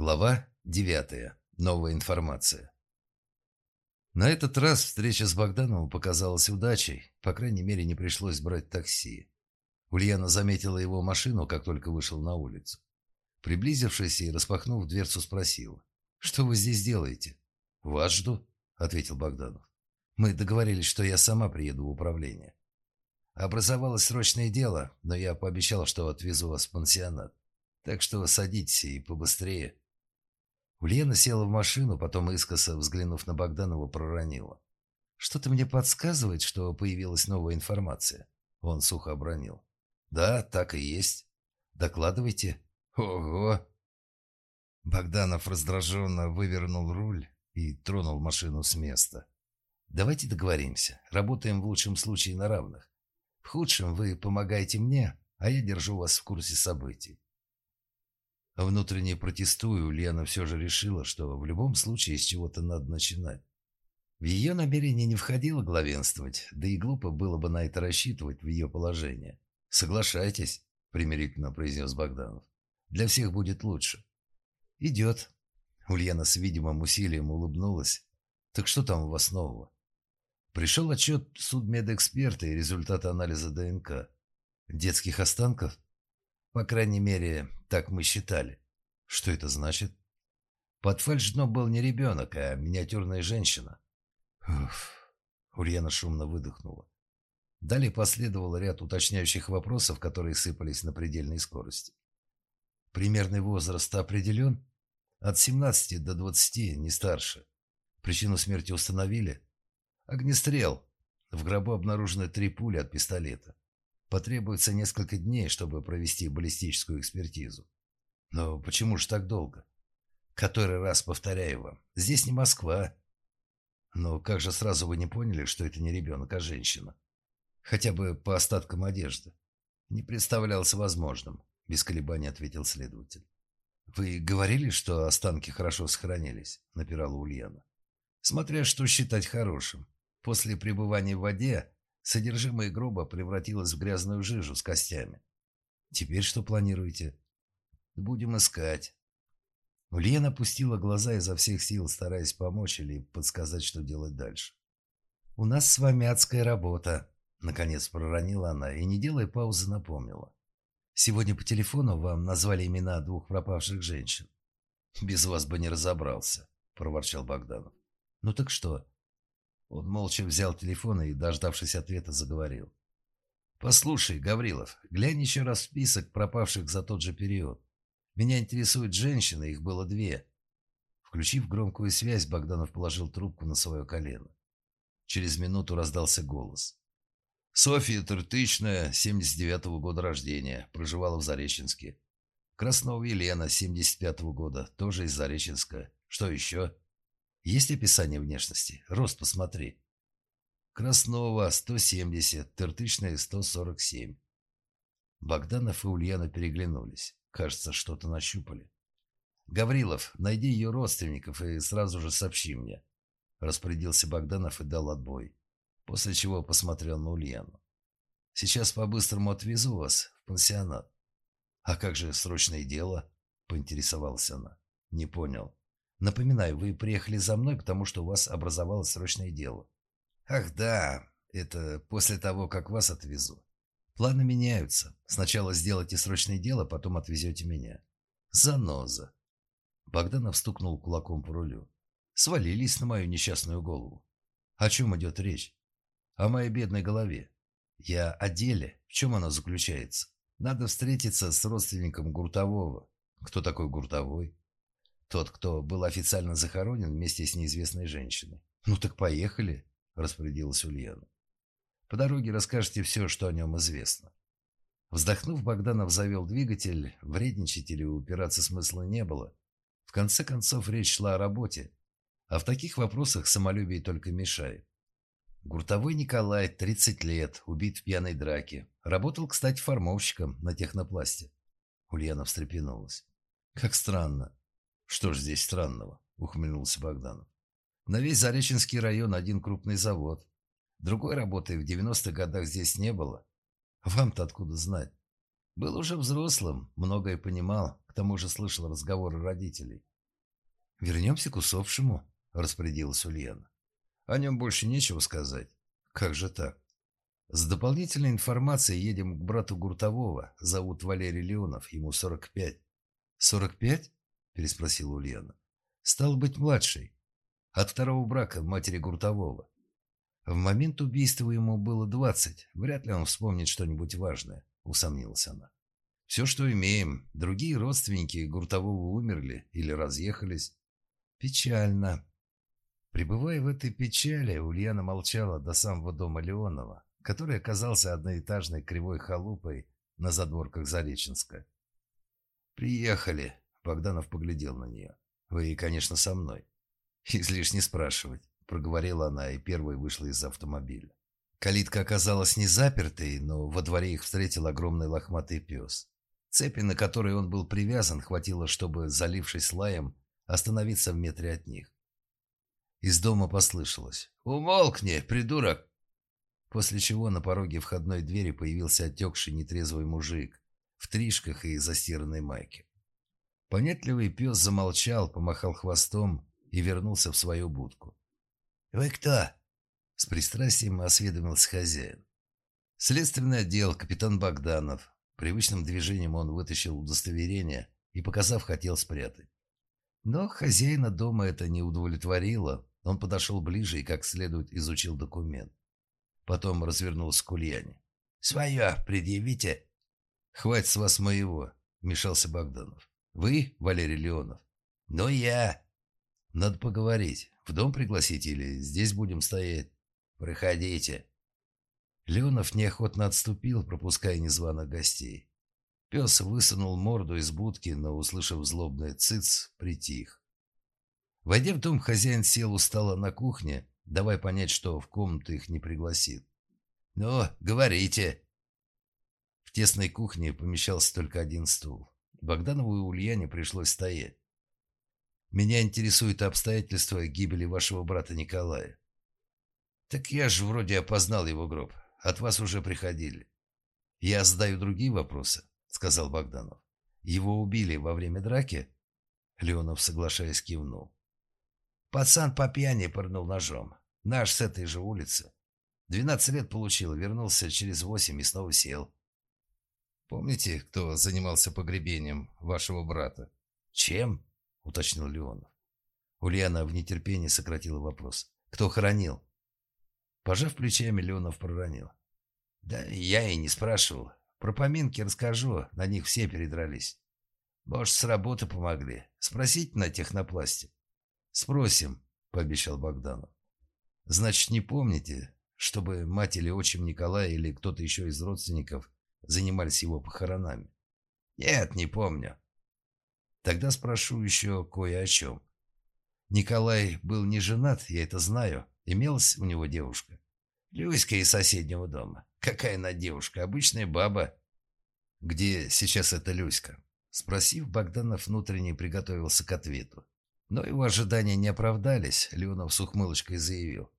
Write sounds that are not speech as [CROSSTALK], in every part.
Глава 9. Новая информация. На этот раз встреча с Богдановым показалась удачей, по крайней мере, не пришлось брать такси. Ульяна заметила его машину, как только вышел на улицу. Приблизившись и распахнув дверцу, спросила. «Что вы здесь делаете?» «Вас жду», — ответил Богданов. «Мы договорились, что я сама приеду в управление. Образовалось срочное дело, но я пообещал, что отвезу вас в пансионат. Так что садитесь и побыстрее». Ульяна села в машину, потом искоса, взглянув на Богданова, проронила. «Что-то мне подсказывает, что появилась новая информация». Он сухо обронил. «Да, так и есть. Докладывайте». «Ого!» Богданов раздраженно вывернул руль и тронул машину с места. «Давайте договоримся. Работаем в лучшем случае на равных. В худшем вы помогаете мне, а я держу вас в курсе событий. Внутренне протестую, Лена все же решила, что в любом случае с чего-то надо начинать. В ее намерение не входило главенствовать, да и глупо было бы на это рассчитывать в ее положение. «Соглашайтесь», — примирительно произнес Богданов. «Для всех будет лучше». «Идет». Ульяна с видимым усилием улыбнулась. «Так что там у вас нового?» Пришел отчет судмедэксперта и результаты анализа ДНК. Детских останков? По крайней мере, так мы считали. Что это значит? Под фальшдном был не ребенок, а миниатюрная женщина. Уф. Ульяна шумно выдохнула. Далее последовал ряд уточняющих вопросов, которые сыпались на предельной скорости. Примерный возраст определен? От 17 до 20, не старше. Причину смерти установили? Огнестрел. В гробу обнаружены три пули от пистолета. Потребуется несколько дней, чтобы провести баллистическую экспертизу. Но почему же так долго? Который раз повторяю вам, здесь не Москва. Но как же сразу вы не поняли, что это не ребенок, а женщина? Хотя бы по остаткам одежды. Не представлялось возможным, без колебаний ответил следователь. «Вы говорили, что останки хорошо сохранились?» – напирала Ульяна. «Смотря что считать хорошим. После пребывания в воде Содержимое гроба превратилось в грязную жижу с костями. Теперь что планируете? Будем искать. Ульяна опустила глаза изо всех сил, стараясь помочь или подсказать, что делать дальше. «У нас с вами адская работа», — наконец проронила она и, не делая паузы, напомнила. «Сегодня по телефону вам назвали имена двух пропавших женщин». «Без вас бы не разобрался», — проворчал Богданов. «Ну так что?» Он молча взял телефон и, дождавшись ответа, заговорил. «Послушай, Гаврилов, глянь еще раз в список пропавших за тот же период. Меня интересуют женщины, их было две». Включив громкую связь, Богданов положил трубку на свое колено. Через минуту раздался голос. «Софья Тыртычная, 79-го года рождения, проживала в Зареченске. Краснова Елена, 75-го года, тоже из Зареченска. Что еще?» Есть описание внешности? Рост посмотри. Краснова 170, Тыртычная 147. Богданов и Ульяна переглянулись. Кажется, что-то нащупали. «Гаврилов, найди ее родственников и сразу же сообщи мне», – распорядился Богданов и дал отбой, после чего посмотрел на Ульяну. «Сейчас по-быстрому отвезу вас в пансионат». «А как же срочное дело?» – поинтересовалась она. «Не понял». Напоминаю, вы приехали за мной, потому что у вас образовалось срочное дело. Ах да, это после того, как вас отвезу. Планы меняются. Сначала сделайте срочное дело, потом отвезете меня. Заноза. Богданов стукнул кулаком по рулю. Свалились на мою несчастную голову. О чем идет речь? О моей бедной голове. Я о деле. В чем оно заключается? Надо встретиться с родственником Гуртового. Кто такой Гуртовой? Тот, кто был официально захоронен вместе с неизвестной женщиной. «Ну так поехали», – распорядилась Ульяна. «По дороге расскажете все, что о нем известно». Вздохнув, Богданов завел двигатель. Вредничать или упираться смысла не было. В конце концов, речь шла о работе. А в таких вопросах самолюбие только мешает. Гуртовой Николай, 30 лет, убит в пьяной драке. Работал, кстати, формовщиком на технопласте. Ульяна встрепенулась. Как странно. «Что ж здесь странного?» – ухмыльнулся Богданов. «На весь Зареченский район один крупный завод. Другой работы в 90-х годах здесь не было. Вам-то откуда знать? Был уже взрослым, многое понимал, к тому же слышал разговоры родителей. «Вернемся к усопшему», — распорядилась Ульяна. «О нем больше нечего сказать. Как же так?» «С дополнительной информацией едем к брату Гуртового. Зовут Валерий Леонов, ему 45». «45?» – переспросила Ульяна. «Стал быть, младший. От второго брака матери Гуртового. В момент убийства ему было двадцать. Вряд ли он вспомнит что-нибудь важное», – усомнилась она. «Все, что имеем. Другие родственники Гуртового умерли или разъехались. Печально». Пребывая в этой печали, Ульяна молчала до самого дома Леонова, который оказался одноэтажной кривой халупой на задворках Зареченска. «Приехали», — Богданов поглядел на нее. «Вы, конечно, со мной». [LAUGHS] «Излишне спрашивать», — проговорила она и первой вышла из автомобиля. Калитка оказалась не запертой, но во дворе их встретил огромный лохматый пес. Цепи, на которой он был привязан, хватило, чтобы, залившись лаем, остановиться в метре от них. Из дома послышалось «Умолкни, придурок!» После чего на пороге входной двери появился отекший нетрезвый мужик в тришках и застиранной майке. Понятливый пес замолчал, помахал хвостом и вернулся в свою будку. «Вы кто?» — с пристрастием осведомился хозяин. «Следственный отдел, капитан Богданов». Привычным движением он вытащил удостоверение и, показав, хотел спрятать. Но хозяина дома это не удовлетворило. Он подошел ближе и как следует изучил документ. Потом развернулся к Ульяне. «Свое предъявите!» «Хватит с вас моего», — вмешался Богданов. «Вы, Валерий Леонов?» «Ну, я». «Надо поговорить. В дом пригласить или здесь будем стоять?» «Проходите». Леонов неохотно отступил, пропуская незваных гостей. Пес высунул морду из будки, но, услышав злобный цыц, притих. Войдя в дом, хозяин сел устало на кухне, давая понять, что в комнату их не пригласит. «Ну, говорите», в тесной кухне помещался только один стул. Богданову и Ульяне пришлось стоять. «Меня интересует обстоятельства гибели вашего брата Николая». «Так я же вроде опознал его гроб. От вас уже приходили». «Я задаю другие вопросы», — сказал Богданов. «Его убили во время драки?» Леонов, соглашаясь, кивнул. «Пацан по пьяни пырнул ножом. Наш с этой же улицы. Двенадцать лет получил, вернулся через восемь и снова сел. Помните, кто занимался погребением вашего брата? Чем? уточнил Леонов. Ульяна в нетерпении сократила вопрос. Кто хоронил? Пожав плечами, Леонов проронил. Да я и не спрашивал. Про поминки расскажу, на них все передрались. Может, с работы помогли. Спросите на технопласте. Спросим, пообещал Богданов. Значит, не помните, чтобы мать или отчим Николая или кто-то еще из родственников занимались его похоронами? Нет, не помню. Тогда спрошу еще кое о чем. Николай был не женат, я это знаю. Имелась у него девушка. Люська из соседнего дома. Какая она девушка? Обычная баба. Где сейчас эта Люська? Спросив, Богданов внутренне приготовился к ответу. Но его ожидания не оправдались, Леонов с ухмылочкой заявил.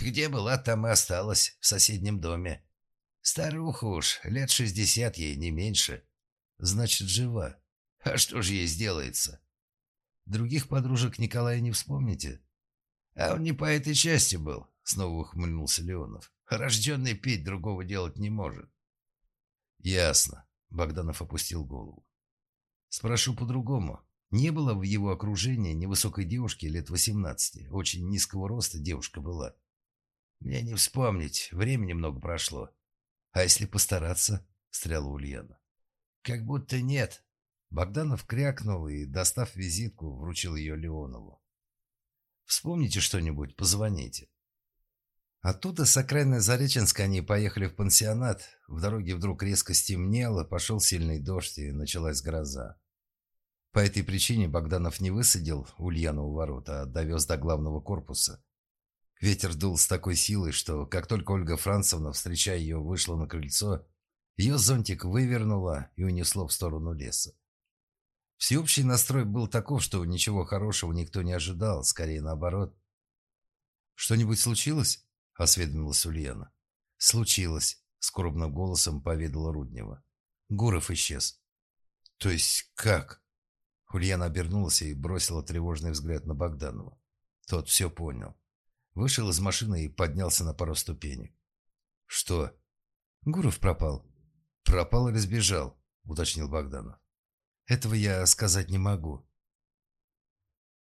«Где была, там и осталась, в соседнем доме. Старуха уж, лет шестьдесят ей, не меньше. Значит, жива. А что же ей сделается? Других подружек Николая не вспомните? А он не по этой части был, снова ухмыльнулся Леонов. Рожденный петь другого делать не может. Ясно. Богданов опустил голову. Спрошу по-другому. Не было в его окружении невысокой девушки лет восемнадцати. Очень низкого роста девушка была. Мне не вспомнить, времени много прошло. «А если постараться?» — встряла Ульяна. «Как будто нет». Богданов крякнул и, достав визитку, вручил ее Леонову. «Вспомните что-нибудь, позвоните». Оттуда с окраины Зареченска они поехали в пансионат. В дороге вдруг резко стемнело, пошел сильный дождь и началась гроза. По этой причине Богданов не высадил Ульяну у ворот, а довез до главного корпуса. Ветер дул с такой силой, что как только Ольга Францевна, встречая ее, вышла на крыльцо, ее зонтик вывернуло и унесло в сторону леса. Всеобщий настрой был таков, что ничего хорошего никто не ожидал, скорее наоборот. «Что-нибудь случилось?» – осведомилась Ульяна. «Случилось», – скорбным голосом поведала Руднева. Гуров исчез. «То есть как?» Ульяна обернулась и бросила тревожный взгляд на Богданова. Тот все понял. Вышел из машины и поднялся на пару ступенек. «Что?» «Гуров пропал». «Пропал или сбежал?» – уточнил Богданов. «Этого я сказать не могу.